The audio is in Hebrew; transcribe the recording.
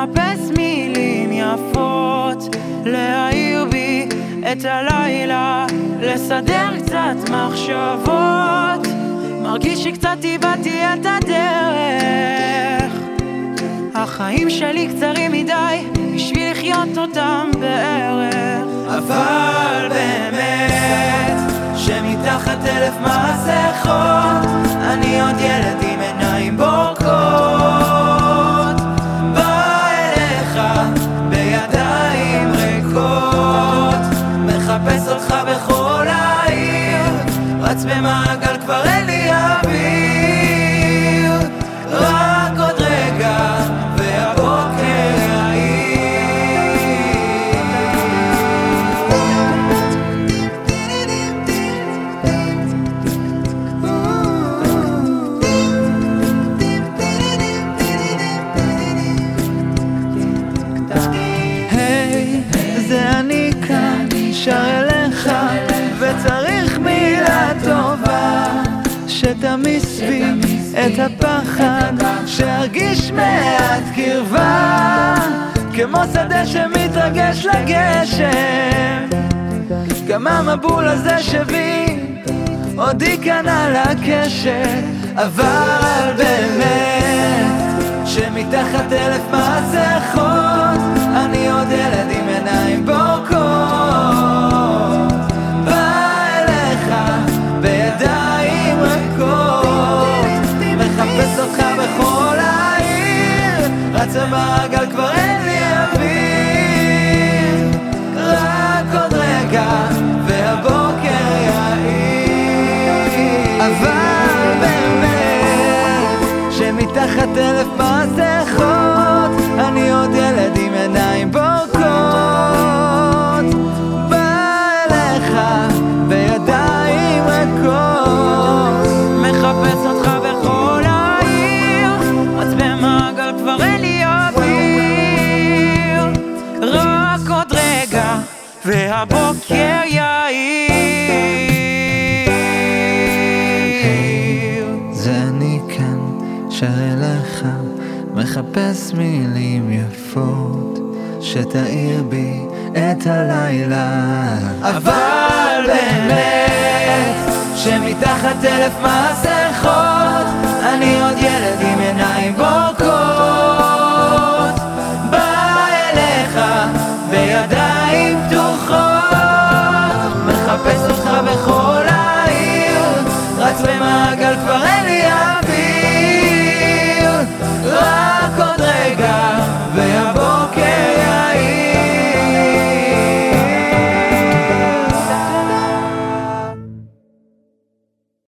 מחפש מילים יפות, להעיר בי את הלילה, לסדר קצת מחשבות, מרגיש שקצת איבדתי את הדרך. החיים שלי קצרים מדי, בשביל לחיות אותם בערך. אבל באמת, שמתחת אלף מסכות, אני עוד ילד לי אוויר. הפחד, שארגיש מעט קרבה, כמו שדה שמתרגש לגשם, גם המבול הזה שבי, עודי כאן על הקשת, אבל באמת, שמתחת אלף מסכות, רץ במעגל כבר אין לי אוויר, רק עוד רגע והבוקר יאיר. אבל באמת, שמתחת אלף מסכות, והבוקר יאיר. זה אני כאן, שר אליך, מחפש מילים יפות, שתאיר בי את הלילה. אבל באמת, שמתחת אלף מסכות, אני עוד ילד עם עיניים בוקות.